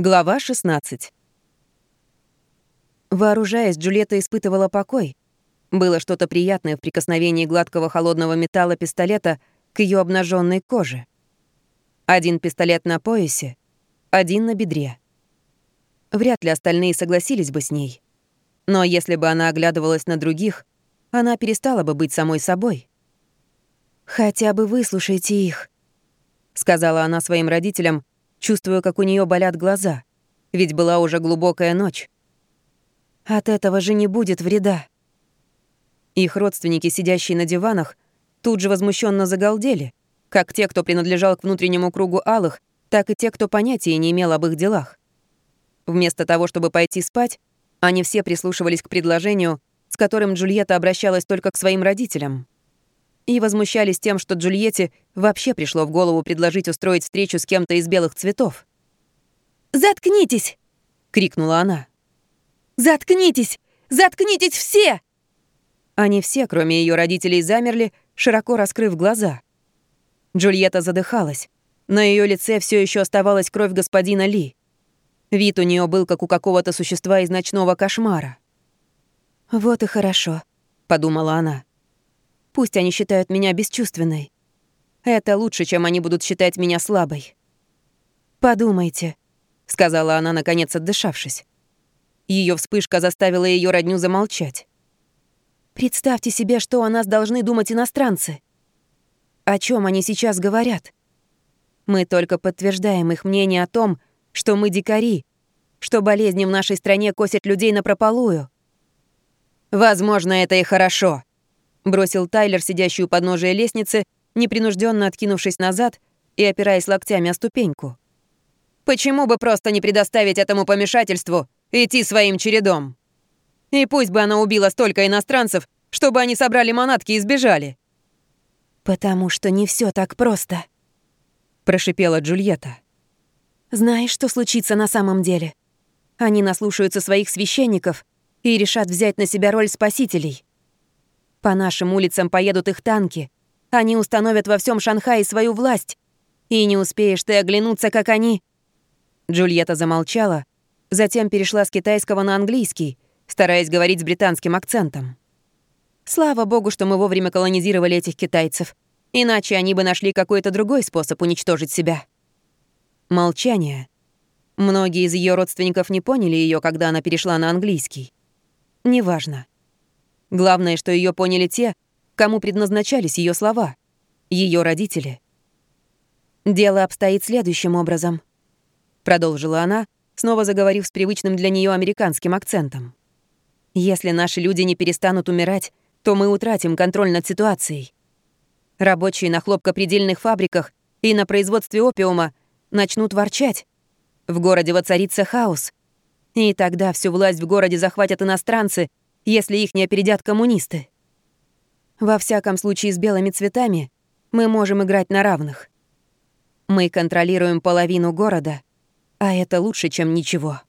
Глава 16. Вооружаясь, Джульетта испытывала покой. Было что-то приятное в прикосновении гладкого холодного металла пистолета к ее обнаженной коже. Один пистолет на поясе, один на бедре. Вряд ли остальные согласились бы с ней. Но если бы она оглядывалась на других, она перестала бы быть самой собой. «Хотя бы выслушайте их», — сказала она своим родителям, чувствуя, как у нее болят глаза, ведь была уже глубокая ночь. От этого же не будет вреда. Их родственники, сидящие на диванах, тут же возмущенно загалдели, как те, кто принадлежал к внутреннему кругу алых, так и те, кто понятия не имел об их делах. Вместо того, чтобы пойти спать, они все прислушивались к предложению, с которым Джульетта обращалась только к своим родителям и возмущались тем, что Джульетте вообще пришло в голову предложить устроить встречу с кем-то из белых цветов. «Заткнитесь!» — крикнула она. «Заткнитесь! Заткнитесь все!» Они все, кроме ее родителей, замерли, широко раскрыв глаза. Джульетта задыхалась. На ее лице все еще оставалась кровь господина Ли. Вид у нее был, как у какого-то существа из ночного кошмара. «Вот и хорошо», — подумала она. Пусть они считают меня бесчувственной. Это лучше, чем они будут считать меня слабой. «Подумайте», — сказала она, наконец отдышавшись. Ее вспышка заставила ее родню замолчать. «Представьте себе, что о нас должны думать иностранцы. О чем они сейчас говорят? Мы только подтверждаем их мнение о том, что мы дикари, что болезни в нашей стране косят людей на прополую. Возможно, это и хорошо, бросил Тайлер, сидящий у подножия лестницы, непринужденно откинувшись назад и опираясь локтями о ступеньку. «Почему бы просто не предоставить этому помешательству идти своим чередом? И пусть бы она убила столько иностранцев, чтобы они собрали манатки и сбежали». «Потому что не все так просто», — прошипела Джульетта. «Знаешь, что случится на самом деле? Они наслушаются своих священников и решат взять на себя роль спасителей. По нашим улицам поедут их танки. Они установят во всем Шанхае свою власть. И не успеешь ты оглянуться, как они...» Джульетта замолчала, затем перешла с китайского на английский, стараясь говорить с британским акцентом. «Слава богу, что мы вовремя колонизировали этих китайцев. Иначе они бы нашли какой-то другой способ уничтожить себя». Молчание. Многие из ее родственников не поняли ее, когда она перешла на английский. Неважно. Главное, что ее поняли те, кому предназначались ее слова, ее родители. «Дело обстоит следующим образом», — продолжила она, снова заговорив с привычным для нее американским акцентом. «Если наши люди не перестанут умирать, то мы утратим контроль над ситуацией. Рабочие на хлопкопредельных фабриках и на производстве опиума начнут ворчать. В городе воцарится хаос. И тогда всю власть в городе захватят иностранцы, если их не опередят коммунисты. Во всяком случае, с белыми цветами мы можем играть на равных. Мы контролируем половину города, а это лучше, чем ничего.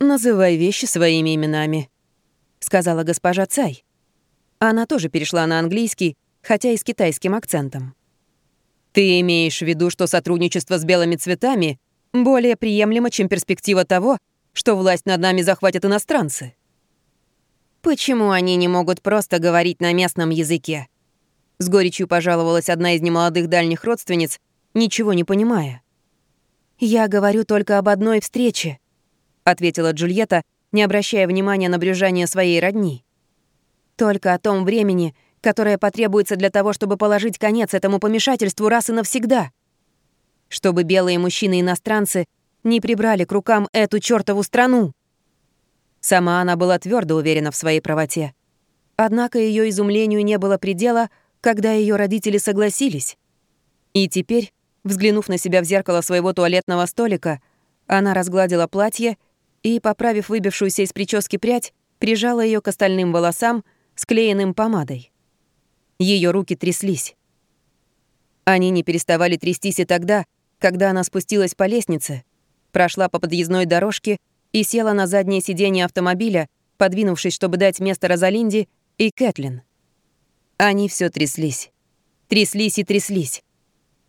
«Называй вещи своими именами», — сказала госпожа Цай. Она тоже перешла на английский, хотя и с китайским акцентом. «Ты имеешь в виду, что сотрудничество с белыми цветами более приемлемо, чем перспектива того, что власть над нами захватят иностранцы?» Почему они не могут просто говорить на местном языке? С горечью пожаловалась одна из немолодых дальних родственниц, ничего не понимая. «Я говорю только об одной встрече», — ответила Джульетта, не обращая внимания на брюжание своей родни. «Только о том времени, которое потребуется для того, чтобы положить конец этому помешательству раз и навсегда. Чтобы белые мужчины-иностранцы не прибрали к рукам эту чёртову страну». Сама она была твердо уверена в своей правоте. Однако ее изумлению не было предела, когда ее родители согласились. И теперь, взглянув на себя в зеркало своего туалетного столика, она разгладила платье и, поправив выбившуюся из прически прядь, прижала ее к остальным волосам, склеенным помадой. Ее руки тряслись. Они не переставали трястись и тогда, когда она спустилась по лестнице, прошла по подъездной дорожке и села на заднее сиденье автомобиля, подвинувшись, чтобы дать место Розалинде и Кэтлин. Они все тряслись. Тряслись и тряслись.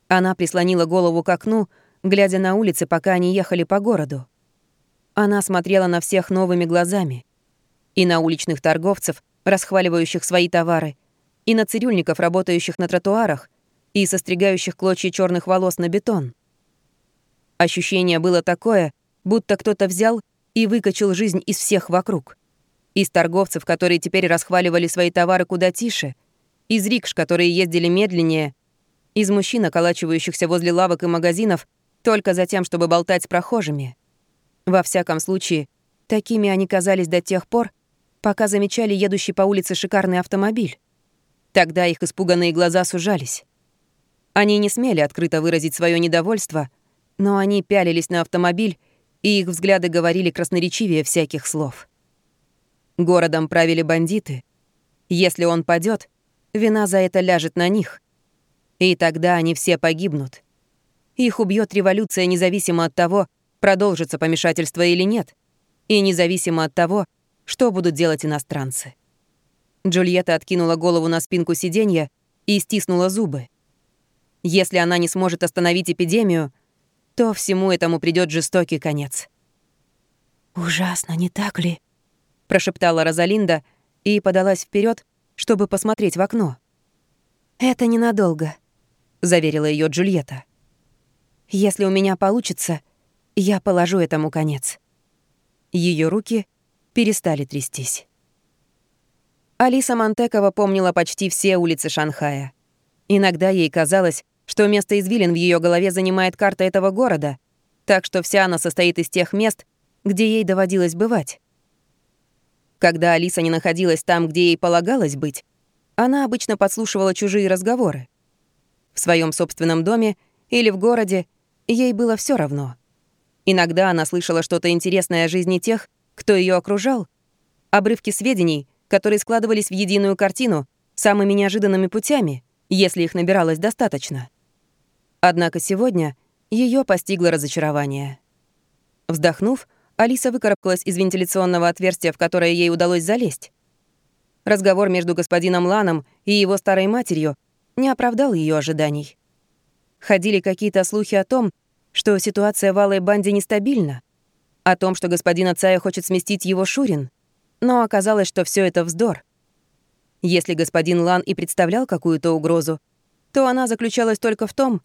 Она прислонила голову к окну, глядя на улицы, пока они ехали по городу. Она смотрела на всех новыми глазами. И на уличных торговцев, расхваливающих свои товары, и на цирюльников, работающих на тротуарах, и состригающих клочья черных волос на бетон. Ощущение было такое, будто кто-то взял и выкачал жизнь из всех вокруг. Из торговцев, которые теперь расхваливали свои товары куда тише, из рикш, которые ездили медленнее, из мужчин, околачивающихся возле лавок и магазинов только за тем, чтобы болтать с прохожими. Во всяком случае, такими они казались до тех пор, пока замечали едущий по улице шикарный автомобиль. Тогда их испуганные глаза сужались. Они не смели открыто выразить свое недовольство, но они пялились на автомобиль, и их взгляды говорили красноречивее всяких слов. Городом правили бандиты. Если он падет, вина за это ляжет на них. И тогда они все погибнут. Их убьет революция независимо от того, продолжится помешательство или нет, и независимо от того, что будут делать иностранцы. Джульетта откинула голову на спинку сиденья и стиснула зубы. Если она не сможет остановить эпидемию, то всему этому придет жестокий конец. «Ужасно, не так ли?» — прошептала Розалинда и подалась вперед, чтобы посмотреть в окно. «Это ненадолго», — заверила ее Джульетта. «Если у меня получится, я положу этому конец». Ее руки перестали трястись. Алиса Монтекова помнила почти все улицы Шанхая. Иногда ей казалось, что место извилин в ее голове занимает карта этого города, так что вся она состоит из тех мест, где ей доводилось бывать. Когда Алиса не находилась там, где ей полагалось быть, она обычно подслушивала чужие разговоры. В своем собственном доме или в городе ей было все равно. Иногда она слышала что-то интересное о жизни тех, кто ее окружал, обрывки сведений, которые складывались в единую картину самыми неожиданными путями, если их набиралось достаточно. Однако сегодня ее постигло разочарование. Вздохнув, Алиса выкарабкалась из вентиляционного отверстия, в которое ей удалось залезть. Разговор между господином Ланом и его старой матерью не оправдал ее ожиданий. Ходили какие-то слухи о том, что ситуация в Алой банде нестабильна, о том, что господин Ацая хочет сместить его Шурин, но оказалось, что все это вздор. Если господин Лан и представлял какую-то угрозу, то она заключалась только в том,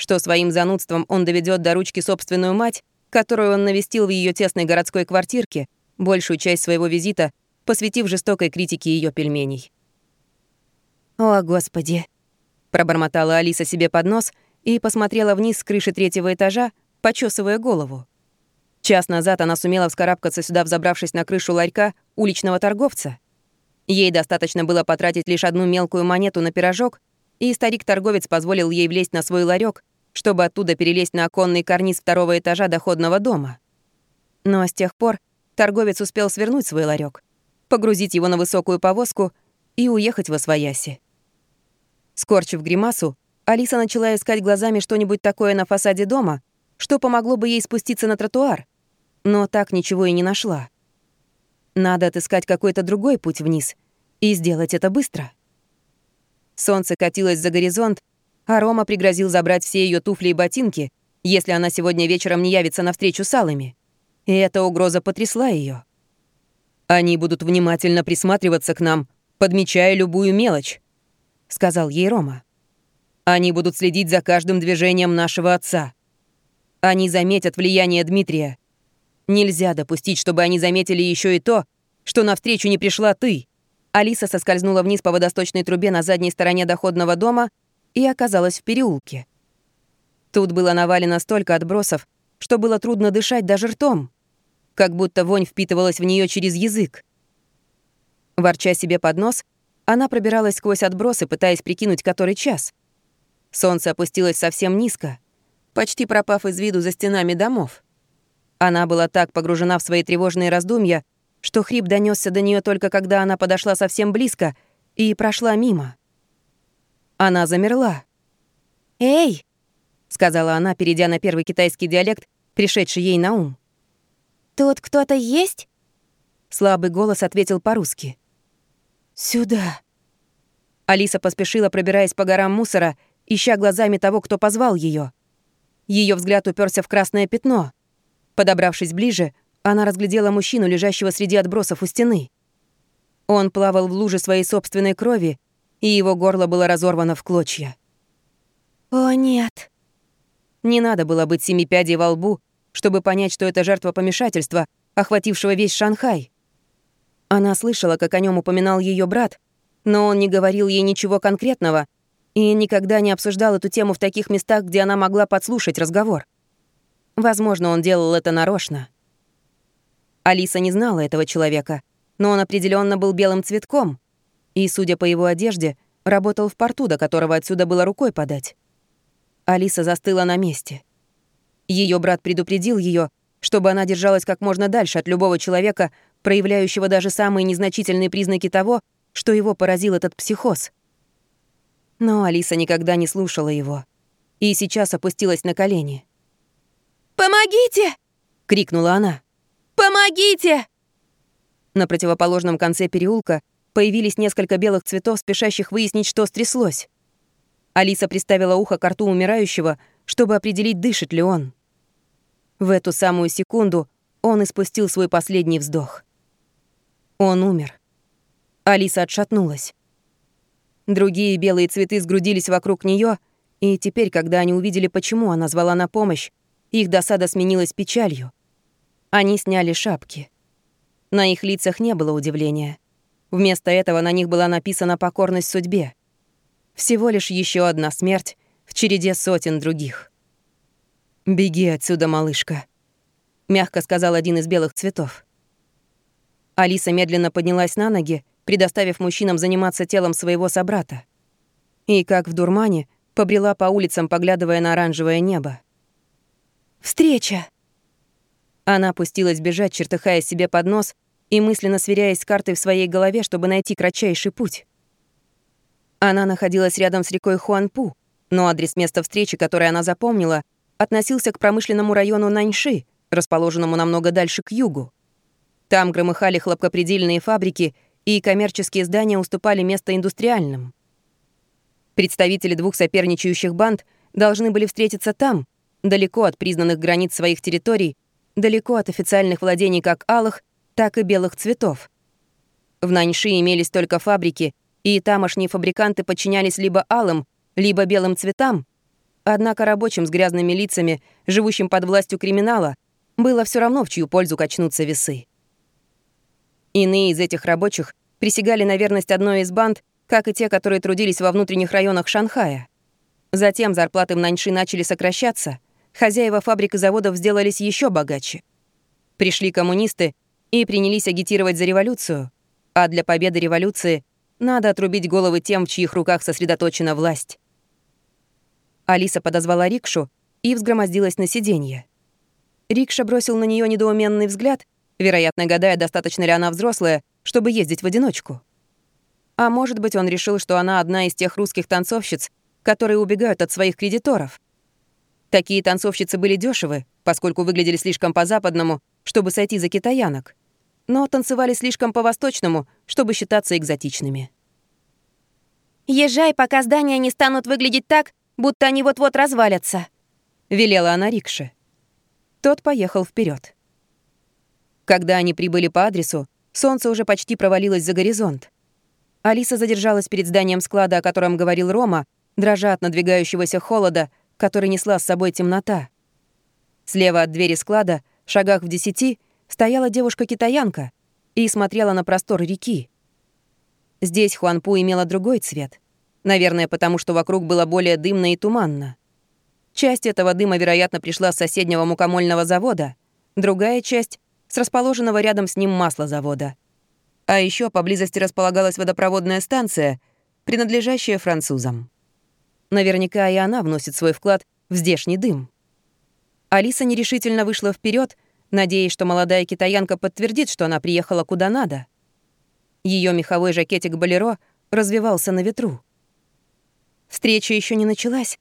что своим занудством он доведет до ручки собственную мать, которую он навестил в ее тесной городской квартирке, большую часть своего визита посвятив жестокой критике ее пельменей. «О, Господи!» — пробормотала Алиса себе под нос и посмотрела вниз с крыши третьего этажа, почесывая голову. Час назад она сумела вскарабкаться сюда, взобравшись на крышу ларька уличного торговца. Ей достаточно было потратить лишь одну мелкую монету на пирожок, и старик-торговец позволил ей влезть на свой ларек, чтобы оттуда перелезть на оконный карниз второго этажа доходного дома. Но с тех пор торговец успел свернуть свой ларек, погрузить его на высокую повозку и уехать во свояси. Скорчив гримасу, Алиса начала искать глазами что-нибудь такое на фасаде дома, что помогло бы ей спуститься на тротуар, но так ничего и не нашла. Надо отыскать какой-то другой путь вниз и сделать это быстро. Солнце катилось за горизонт, а Рома пригрозил забрать все ее туфли и ботинки, если она сегодня вечером не явится на встречу с Алами. И эта угроза потрясла ее. «Они будут внимательно присматриваться к нам, подмечая любую мелочь», — сказал ей Рома. «Они будут следить за каждым движением нашего отца. Они заметят влияние Дмитрия. Нельзя допустить, чтобы они заметили еще и то, что навстречу не пришла ты». Алиса соскользнула вниз по водосточной трубе на задней стороне доходного дома и оказалась в переулке. Тут было навалено столько отбросов, что было трудно дышать даже ртом, как будто вонь впитывалась в нее через язык. Ворча себе под нос, она пробиралась сквозь отбросы, пытаясь прикинуть, который час. Солнце опустилось совсем низко, почти пропав из виду за стенами домов. Она была так погружена в свои тревожные раздумья, что хрип донесся до нее только когда она подошла совсем близко и прошла мимо. Она замерла. «Эй!» — сказала она, перейдя на первый китайский диалект, пришедший ей на ум. «Тут кто-то есть?» Слабый голос ответил по-русски. «Сюда». Алиса поспешила, пробираясь по горам мусора, ища глазами того, кто позвал ее. ее взгляд уперся в красное пятно. Подобравшись ближе, она разглядела мужчину, лежащего среди отбросов у стены. Он плавал в луже своей собственной крови, и его горло было разорвано в клочья. «О, нет!» Не надо было быть семи пядей во лбу, чтобы понять, что это жертва помешательства, охватившего весь Шанхай. Она слышала, как о нем упоминал ее брат, но он не говорил ей ничего конкретного и никогда не обсуждал эту тему в таких местах, где она могла подслушать разговор. Возможно, он делал это нарочно. Алиса не знала этого человека, но он определенно был белым цветком и, судя по его одежде, работал в порту, до которого отсюда было рукой подать. Алиса застыла на месте. Ее брат предупредил ее, чтобы она держалась как можно дальше от любого человека, проявляющего даже самые незначительные признаки того, что его поразил этот психоз. Но Алиса никогда не слушала его и сейчас опустилась на колени. «Помогите!» — крикнула она. «Помогите!» На противоположном конце переулка появились несколько белых цветов, спешащих выяснить, что стряслось. Алиса приставила ухо к рту умирающего, чтобы определить, дышит ли он. В эту самую секунду он испустил свой последний вздох. Он умер. Алиса отшатнулась. Другие белые цветы сгрудились вокруг нее, и теперь, когда они увидели, почему она звала на помощь, их досада сменилась печалью. Они сняли шапки. На их лицах не было удивления. Вместо этого на них была написана покорность судьбе. Всего лишь еще одна смерть в череде сотен других. «Беги отсюда, малышка», — мягко сказал один из белых цветов. Алиса медленно поднялась на ноги, предоставив мужчинам заниматься телом своего собрата. И, как в дурмане, побрела по улицам, поглядывая на оранжевое небо. «Встреча!» Она пустилась бежать, чертыхая себе под нос и мысленно сверяясь с картой в своей голове, чтобы найти кратчайший путь. Она находилась рядом с рекой Хуанпу, но адрес места встречи, который она запомнила, относился к промышленному району Наньши, расположенному намного дальше к югу. Там громыхали хлопкопредельные фабрики, и коммерческие здания уступали место индустриальным. Представители двух соперничающих банд должны были встретиться там, далеко от признанных границ своих территорий, далеко от официальных владений как алых, так и белых цветов. В Наньши имелись только фабрики, и тамошние фабриканты подчинялись либо алым, либо белым цветам. Однако рабочим с грязными лицами, живущим под властью криминала, было все равно, в чью пользу качнутся весы. Иные из этих рабочих присягали на верность одной из банд, как и те, которые трудились во внутренних районах Шанхая. Затем зарплаты в Наньши начали сокращаться, хозяева фабрик и заводов сделались еще богаче. Пришли коммунисты и принялись агитировать за революцию, а для победы революции надо отрубить головы тем, в чьих руках сосредоточена власть. Алиса подозвала рикшу и взгромоздилась на сиденье. Рикша бросил на нее недоуменный взгляд, вероятно, гадая, достаточно ли она взрослая, чтобы ездить в одиночку. А может быть, он решил, что она одна из тех русских танцовщиц, которые убегают от своих кредиторов. Такие танцовщицы были дешевы, поскольку выглядели слишком по-западному, чтобы сойти за китаянок но танцевали слишком по-восточному, чтобы считаться экзотичными. «Езжай, пока здания не станут выглядеть так, будто они вот-вот развалятся», — велела она рикше. Тот поехал вперед. Когда они прибыли по адресу, солнце уже почти провалилось за горизонт. Алиса задержалась перед зданием склада, о котором говорил Рома, дрожа от надвигающегося холода, который несла с собой темнота. Слева от двери склада, шагах в десяти, стояла девушка-китаянка и смотрела на простор реки. Здесь Хуанпу имела другой цвет. Наверное, потому что вокруг было более дымно и туманно. Часть этого дыма, вероятно, пришла с соседнего мукомольного завода, другая часть — с расположенного рядом с ним маслозавода. А еще поблизости располагалась водопроводная станция, принадлежащая французам. Наверняка и она вносит свой вклад в здешний дым. Алиса нерешительно вышла вперед, надеясь, что молодая китаянка подтвердит, что она приехала куда надо. Ее меховой жакетик «Болеро» развивался на ветру. Встреча еще не началась,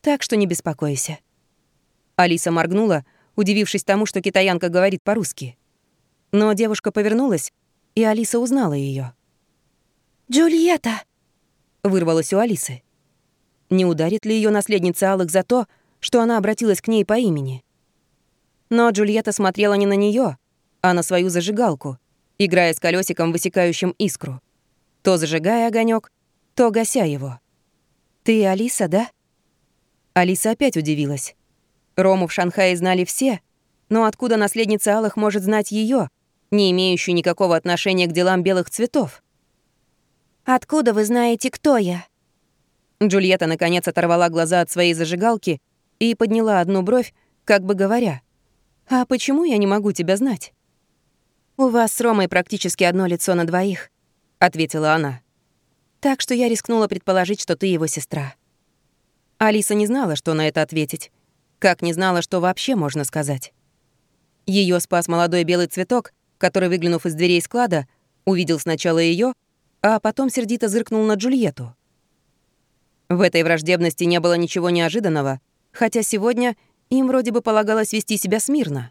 так что не беспокойся. Алиса моргнула, удивившись тому, что китаянка говорит по-русски. Но девушка повернулась, и Алиса узнала ее. «Джульетта!» — вырвалась у Алисы. Не ударит ли ее наследница Алых за то, что она обратилась к ней по имени. Но Джульетта смотрела не на нее, а на свою зажигалку, играя с колесиком, высекающим искру. То зажигая огонек, то гася его. «Ты Алиса, да?» Алиса опять удивилась. Рому в Шанхае знали все, но откуда наследница Алых может знать ее, не имеющую никакого отношения к делам белых цветов? «Откуда вы знаете, кто я?» Джульетта наконец оторвала глаза от своей зажигалки и подняла одну бровь, как бы говоря, «А почему я не могу тебя знать?» «У вас с Ромой практически одно лицо на двоих», — ответила она. «Так что я рискнула предположить, что ты его сестра». Алиса не знала, что на это ответить, как не знала, что вообще можно сказать. Ее спас молодой белый цветок, который, выглянув из дверей склада, увидел сначала ее, а потом сердито зыркнул на Джульетту. В этой враждебности не было ничего неожиданного, хотя сегодня им вроде бы полагалось вести себя смирно.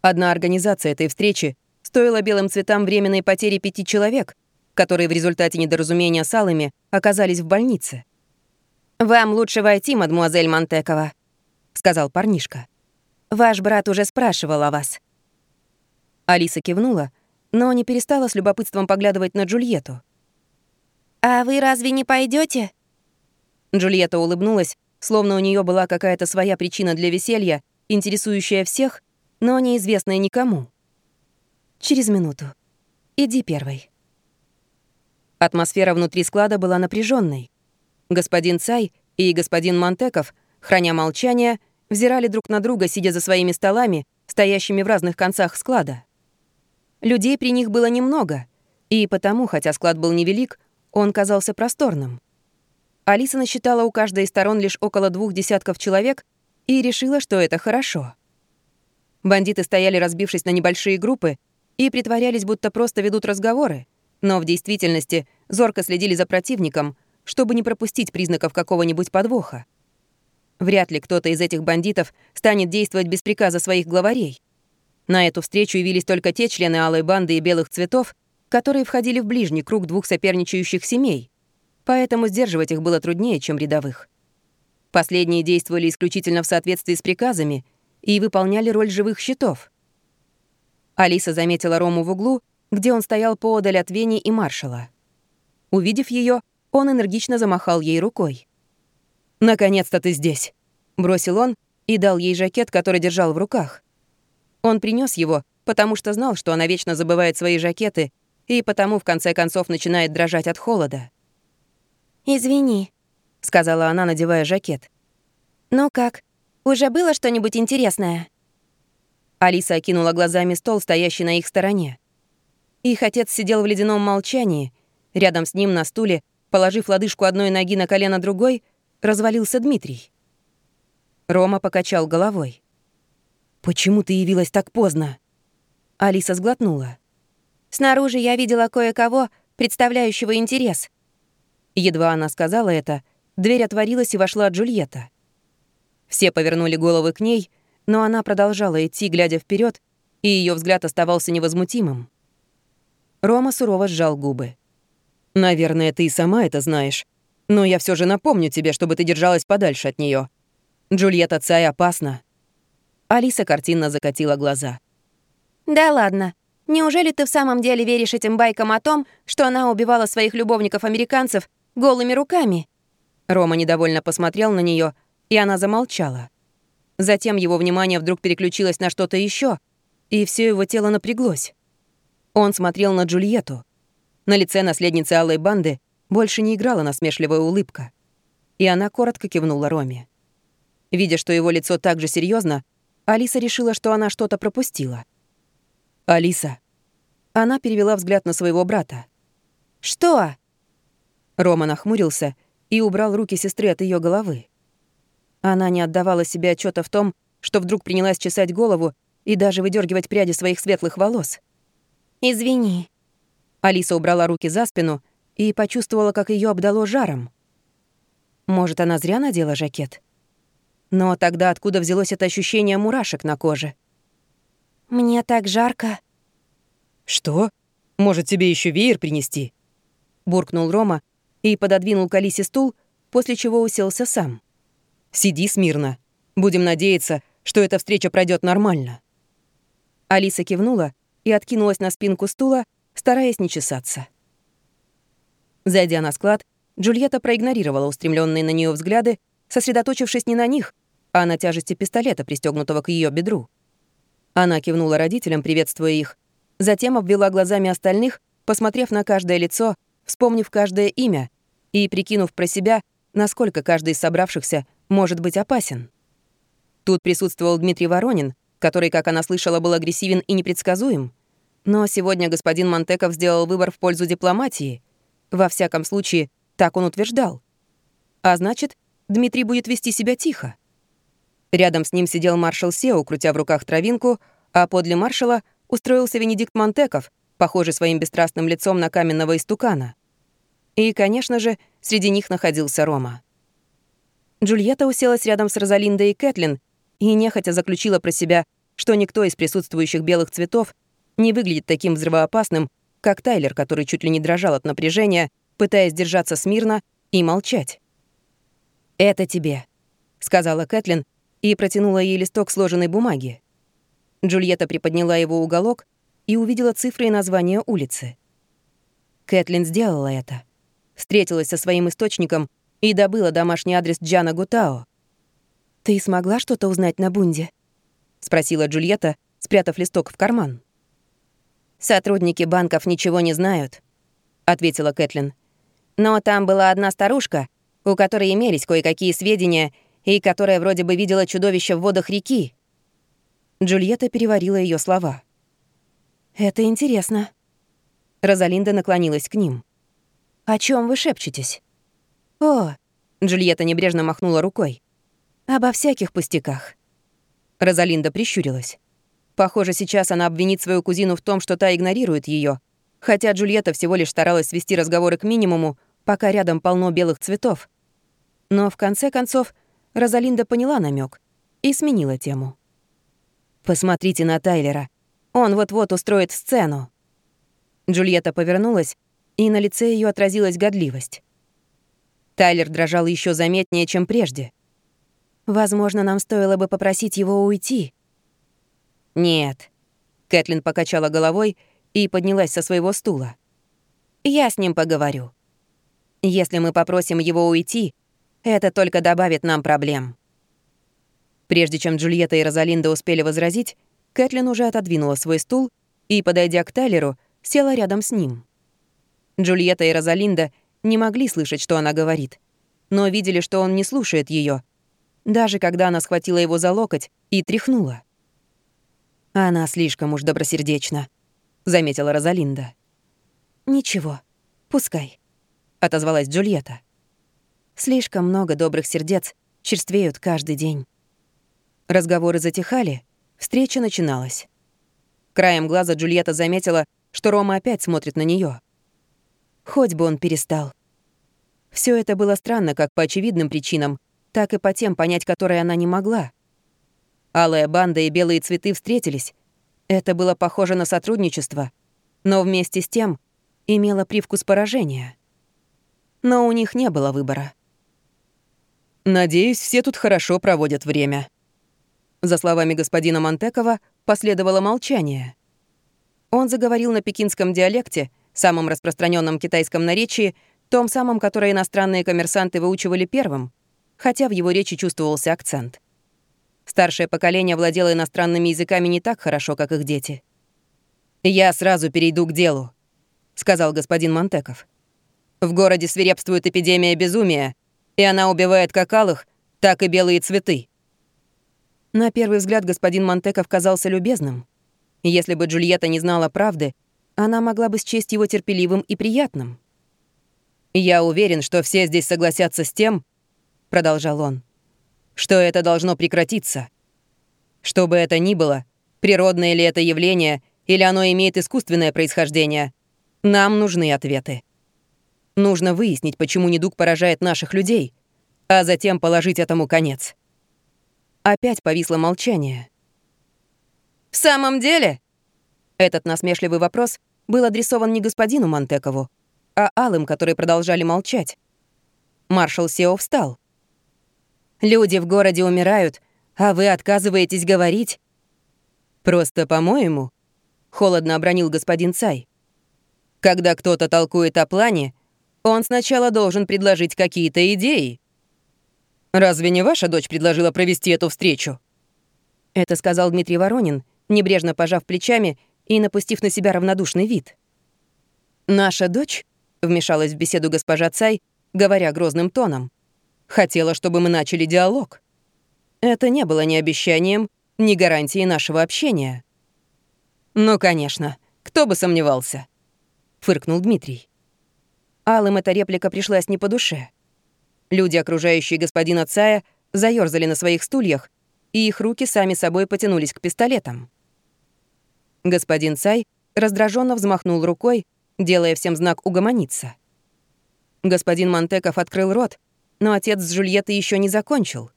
Одна организация этой встречи стоила белым цветам временной потери пяти человек, которые в результате недоразумения с алыми оказались в больнице. «Вам лучше войти, мадмуазель Монтекова», — сказал парнишка. «Ваш брат уже спрашивал о вас». Алиса кивнула, но не перестала с любопытством поглядывать на Джульетту. «А вы разве не пойдете? Джульетта улыбнулась, словно у нее была какая-то своя причина для веселья, интересующая всех, но неизвестная никому. «Через минуту. Иди первой». Атмосфера внутри склада была напряженной. Господин Цай и господин Монтеков, храня молчание, взирали друг на друга, сидя за своими столами, стоящими в разных концах склада. Людей при них было немного, и потому, хотя склад был невелик, он казался просторным. Алиса насчитала у каждой из сторон лишь около двух десятков человек и решила, что это хорошо. Бандиты стояли, разбившись на небольшие группы, и притворялись, будто просто ведут разговоры, но в действительности зорко следили за противником, чтобы не пропустить признаков какого-нибудь подвоха. Вряд ли кто-то из этих бандитов станет действовать без приказа своих главарей. На эту встречу явились только те члены Алой банды и Белых цветов, которые входили в ближний круг двух соперничающих семей, поэтому сдерживать их было труднее, чем рядовых. Последние действовали исключительно в соответствии с приказами и выполняли роль живых щитов. Алиса заметила Рому в углу, где он стоял поодаль от Вени и маршала. Увидев ее, он энергично замахал ей рукой. «Наконец-то ты здесь!» — бросил он и дал ей жакет, который держал в руках. Он принес его, потому что знал, что она вечно забывает свои жакеты и потому, в конце концов, начинает дрожать от холода. «Извини», — сказала она, надевая жакет. «Ну как, уже было что-нибудь интересное?» Алиса окинула глазами стол, стоящий на их стороне. Их отец сидел в ледяном молчании. Рядом с ним на стуле, положив лодыжку одной ноги на колено другой, развалился Дмитрий. Рома покачал головой. «Почему ты явилась так поздно?» Алиса сглотнула. «Снаружи я видела кое-кого, представляющего интерес. Едва она сказала это, дверь отворилась и вошла Джульетта. Все повернули головы к ней, но она продолжала идти, глядя вперед, и ее взгляд оставался невозмутимым. Рома сурово сжал губы. «Наверное, ты и сама это знаешь. Но я все же напомню тебе, чтобы ты держалась подальше от нее. Джульетта Цай опасна». Алиса картинно закатила глаза. «Да ладно. Неужели ты в самом деле веришь этим байкам о том, что она убивала своих любовников-американцев голыми руками». Рома недовольно посмотрел на нее, и она замолчала. Затем его внимание вдруг переключилось на что-то еще, и все его тело напряглось. Он смотрел на Джульетту. На лице наследницы Алой Банды больше не играла насмешливая улыбка. И она коротко кивнула Роме. Видя, что его лицо так же серьезно, Алиса решила, что она что-то пропустила. «Алиса». Она перевела взгляд на своего брата. «Что?» Рома нахмурился и убрал руки сестры от ее головы. Она не отдавала себе отчета в том, что вдруг принялась чесать голову и даже выдергивать пряди своих светлых волос. «Извини». Алиса убрала руки за спину и почувствовала, как ее обдало жаром. Может, она зря надела жакет? Но тогда откуда взялось это ощущение мурашек на коже? «Мне так жарко». «Что? Может, тебе еще веер принести?» Буркнул Рома, и пододвинул к Алисе стул, после чего уселся сам. «Сиди смирно Будем надеяться, что эта встреча пройдет нормально». Алиса кивнула и откинулась на спинку стула, стараясь не чесаться. Зайдя на склад, Джульетта проигнорировала устремленные на нее взгляды, сосредоточившись не на них, а на тяжести пистолета, пристегнутого к ее бедру. Она кивнула родителям, приветствуя их, затем обвела глазами остальных, посмотрев на каждое лицо, вспомнив каждое имя и прикинув про себя, насколько каждый из собравшихся может быть опасен. Тут присутствовал Дмитрий Воронин, который, как она слышала, был агрессивен и непредсказуем. Но сегодня господин Монтеков сделал выбор в пользу дипломатии. Во всяком случае, так он утверждал. А значит, Дмитрий будет вести себя тихо. Рядом с ним сидел маршал Сео, крутя в руках травинку, а подле маршала устроился Венедикт Монтеков, похожий своим бесстрастным лицом на каменного истукана. И, конечно же, среди них находился Рома. Джульетта уселась рядом с Розалиндой и Кэтлин и нехотя заключила про себя, что никто из присутствующих белых цветов не выглядит таким взрывоопасным, как Тайлер, который чуть ли не дрожал от напряжения, пытаясь держаться смирно и молчать. «Это тебе», — сказала Кэтлин и протянула ей листок сложенной бумаги. Джульетта приподняла его уголок и увидела цифры и название улицы. Кэтлин сделала это. Встретилась со своим источником и добыла домашний адрес Джана Гутао. «Ты смогла что-то узнать на Бунде?» — спросила Джульетта, спрятав листок в карман. «Сотрудники банков ничего не знают», — ответила Кэтлин. «Но там была одна старушка, у которой имелись кое-какие сведения и которая вроде бы видела чудовище в водах реки». Джульетта переварила ее слова. «Это интересно». Розалинда наклонилась к ним. «О чем вы шепчетесь?» «О!» — Джульетта небрежно махнула рукой. «Обо всяких пустяках». Розалинда прищурилась. Похоже, сейчас она обвинит свою кузину в том, что та игнорирует ее, хотя Джульетта всего лишь старалась свести разговоры к минимуму, пока рядом полно белых цветов. Но в конце концов Розалинда поняла намек и сменила тему. «Посмотрите на Тайлера. Он вот-вот устроит сцену». Джульетта повернулась, и на лице ее отразилась годливость. Тайлер дрожал еще заметнее, чем прежде. «Возможно, нам стоило бы попросить его уйти», «Нет». Кэтлин покачала головой и поднялась со своего стула. «Я с ним поговорю. Если мы попросим его уйти, это только добавит нам проблем». Прежде чем Джульетта и Розалинда успели возразить, Кэтлин уже отодвинула свой стул и, подойдя к Тайлеру, села рядом с ним. Джульетта и Розалинда не могли слышать, что она говорит, но видели, что он не слушает ее, даже когда она схватила его за локоть и тряхнула. «Она слишком уж добросердечна», — заметила Розалинда. «Ничего, пускай», — отозвалась Джульетта. «Слишком много добрых сердец черствеют каждый день». Разговоры затихали, встреча начиналась. Краем глаза Джульетта заметила, что Рома опять смотрит на нее. Хоть бы он перестал. Все это было странно как по очевидным причинам, так и по тем, понять которые она не могла. Алая банда и белые цветы встретились. Это было похоже на сотрудничество, но вместе с тем имело привкус поражения. Но у них не было выбора. «Надеюсь, все тут хорошо проводят время». За словами господина Монтекова последовало молчание. Он заговорил на пекинском диалекте, самом распространенном китайском наречии, том самом, которое иностранные коммерсанты выучивали первым, хотя в его речи чувствовался акцент. Старшее поколение владело иностранными языками не так хорошо, как их дети. «Я сразу перейду к делу», — сказал господин Монтеков. «В городе свирепствует эпидемия безумия, и она убивает как алых, так и белые цветы». На первый взгляд господин Монтеков казался любезным. Если бы Джульетта не знала правды, она могла бы счесть его терпеливым и приятным. «Я уверен, что все здесь согласятся с тем», — продолжал он, — что это должно прекратиться. Что бы это ни было, природное ли это явление или оно имеет искусственное происхождение, нам нужны ответы. Нужно выяснить, почему недуг поражает наших людей, а затем положить этому конец. Опять повисло молчание. «В самом деле?» Этот насмешливый вопрос был адресован не господину Монтекову, а алым, которые продолжали молчать. Маршал Сео встал. Люди в городе умирают, а вы отказываетесь говорить?» «Просто, по-моему», — холодно обронил господин Цай, «когда кто-то толкует о плане, он сначала должен предложить какие-то идеи». «Разве не ваша дочь предложила провести эту встречу?» Это сказал Дмитрий Воронин, небрежно пожав плечами и напустив на себя равнодушный вид. «Наша дочь», — вмешалась в беседу госпожа Цай, говоря грозным тоном, «хотела, чтобы мы начали диалог. Это не было ни обещанием, ни гарантией нашего общения». «Ну, конечно, кто бы сомневался», — фыркнул Дмитрий. Алым эта реплика пришлась не по душе. Люди, окружающие господина Цая, заёрзали на своих стульях, и их руки сами собой потянулись к пистолетам. Господин Цай раздраженно взмахнул рукой, делая всем знак угомониться. Господин Монтеков открыл рот, но отец с Жульеттой еще не закончил.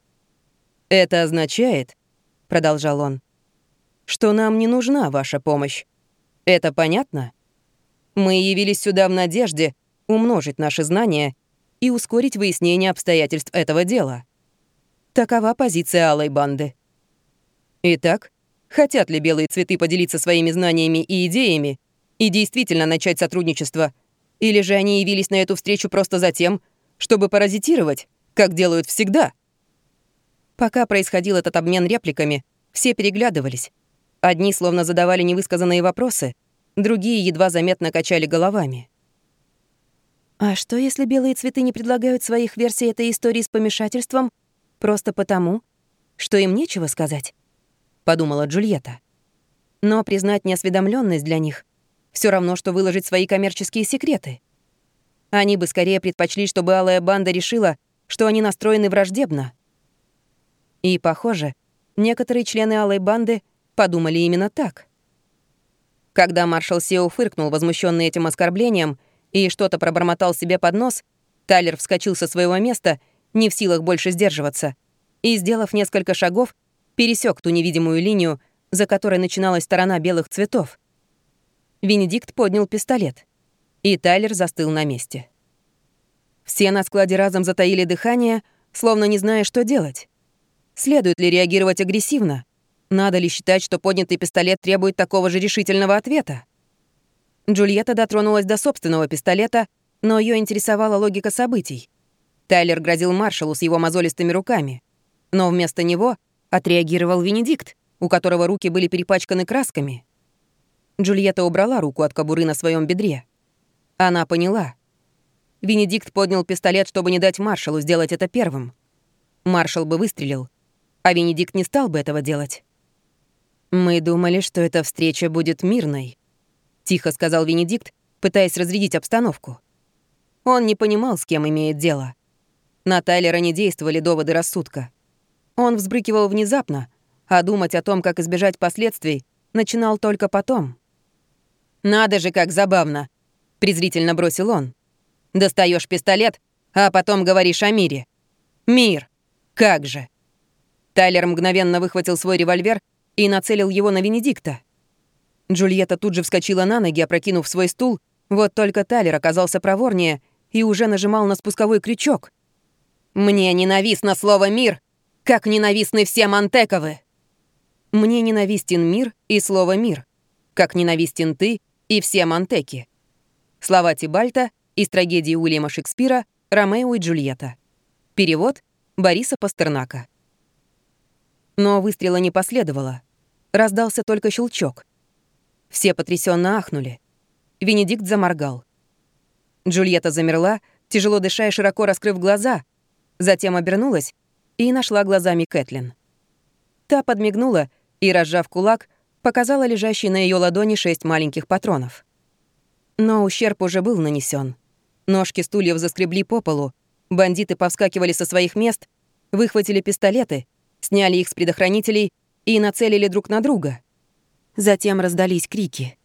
«Это означает», — продолжал он, — «что нам не нужна ваша помощь. Это понятно? Мы явились сюда в надежде умножить наши знания и ускорить выяснение обстоятельств этого дела. Такова позиция Алой Банды. Итак, хотят ли белые цветы поделиться своими знаниями и идеями и действительно начать сотрудничество, или же они явились на эту встречу просто за тем, чтобы паразитировать, как делают всегда? Пока происходил этот обмен репликами, все переглядывались. Одни словно задавали невысказанные вопросы, другие едва заметно качали головами. А что, если белые цветы не предлагают своих версий этой истории с помешательством просто потому, что им нечего сказать? Подумала Джульетта. Но признать неосведомленность для них все равно, что выложить свои коммерческие секреты. Они бы скорее предпочли, чтобы Алая Банда решила, что они настроены враждебно. И, похоже, некоторые члены Алой Банды подумали именно так. Когда маршал Сео фыркнул, возмущенный этим оскорблением, и что-то пробормотал себе под нос, Тайлер вскочил со своего места, не в силах больше сдерживаться, и, сделав несколько шагов, пересек ту невидимую линию, за которой начиналась сторона белых цветов. Венедикт поднял пистолет, и Тайлер застыл на месте. Все на складе разом затаили дыхание, словно не зная, что делать. Следует ли реагировать агрессивно? Надо ли считать, что поднятый пистолет требует такого же решительного ответа? Джульетта дотронулась до собственного пистолета, но ее интересовала логика событий. Тайлер грозил маршалу с его мозолистыми руками. Но вместо него отреагировал Венедикт, у которого руки были перепачканы красками. Джульетта убрала руку от кобуры на своем бедре. Она поняла. Венедикт поднял пистолет, чтобы не дать маршалу сделать это первым. Маршал бы выстрелил, а Венедикт не стал бы этого делать. «Мы думали, что эта встреча будет мирной», — тихо сказал Венедикт, пытаясь разрядить обстановку. Он не понимал, с кем имеет дело. На Тайлера не действовали доводы рассудка. Он взбрыкивал внезапно, а думать о том, как избежать последствий, начинал только потом. «Надо же, как забавно!» — презрительно бросил он. Достаешь пистолет, а потом говоришь о мире. Мир! Как же!» Тайлер мгновенно выхватил свой револьвер и нацелил его на Венедикта. Джульетта тут же вскочила на ноги, опрокинув свой стул, вот только Тайлер оказался проворнее и уже нажимал на спусковой крючок. «Мне ненавистно слово «мир», как ненавистны все Монтековы!» «Мне ненавистен мир и слово «мир», как ненавистен ты и все Монтеки. Слова Тибальта из трагедии Уильяма Шекспира «Ромео и Джульетта». Перевод Бориса Пастернака. Но выстрела не последовало. Раздался только щелчок. Все потрясенно ахнули. Венедикт заморгал. Джульетта замерла, тяжело дыша и широко раскрыв глаза, затем обернулась и нашла глазами Кэтлин. Та подмигнула и, разжав кулак, показала лежащие на ее ладони шесть маленьких патронов. Но ущерб уже был нанесен. Ножки стульев заскребли по полу, бандиты повскакивали со своих мест, выхватили пистолеты, сняли их с предохранителей и нацелили друг на друга. Затем раздались крики.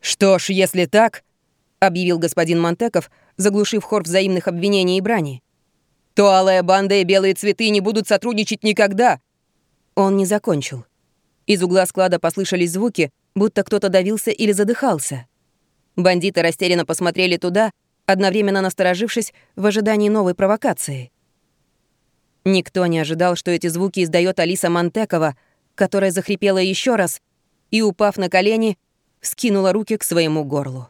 «Что ж, если так», — объявил господин Монтеков, заглушив хор взаимных обвинений и брани, «то алая банда и белые цветы не будут сотрудничать никогда». Он не закончил. Из угла склада послышались звуки, будто кто-то давился или задыхался. Бандиты растерянно посмотрели туда, одновременно насторожившись в ожидании новой провокации. Никто не ожидал, что эти звуки издает Алиса Монтекова, которая захрипела еще раз и, упав на колени, скинула руки к своему горлу.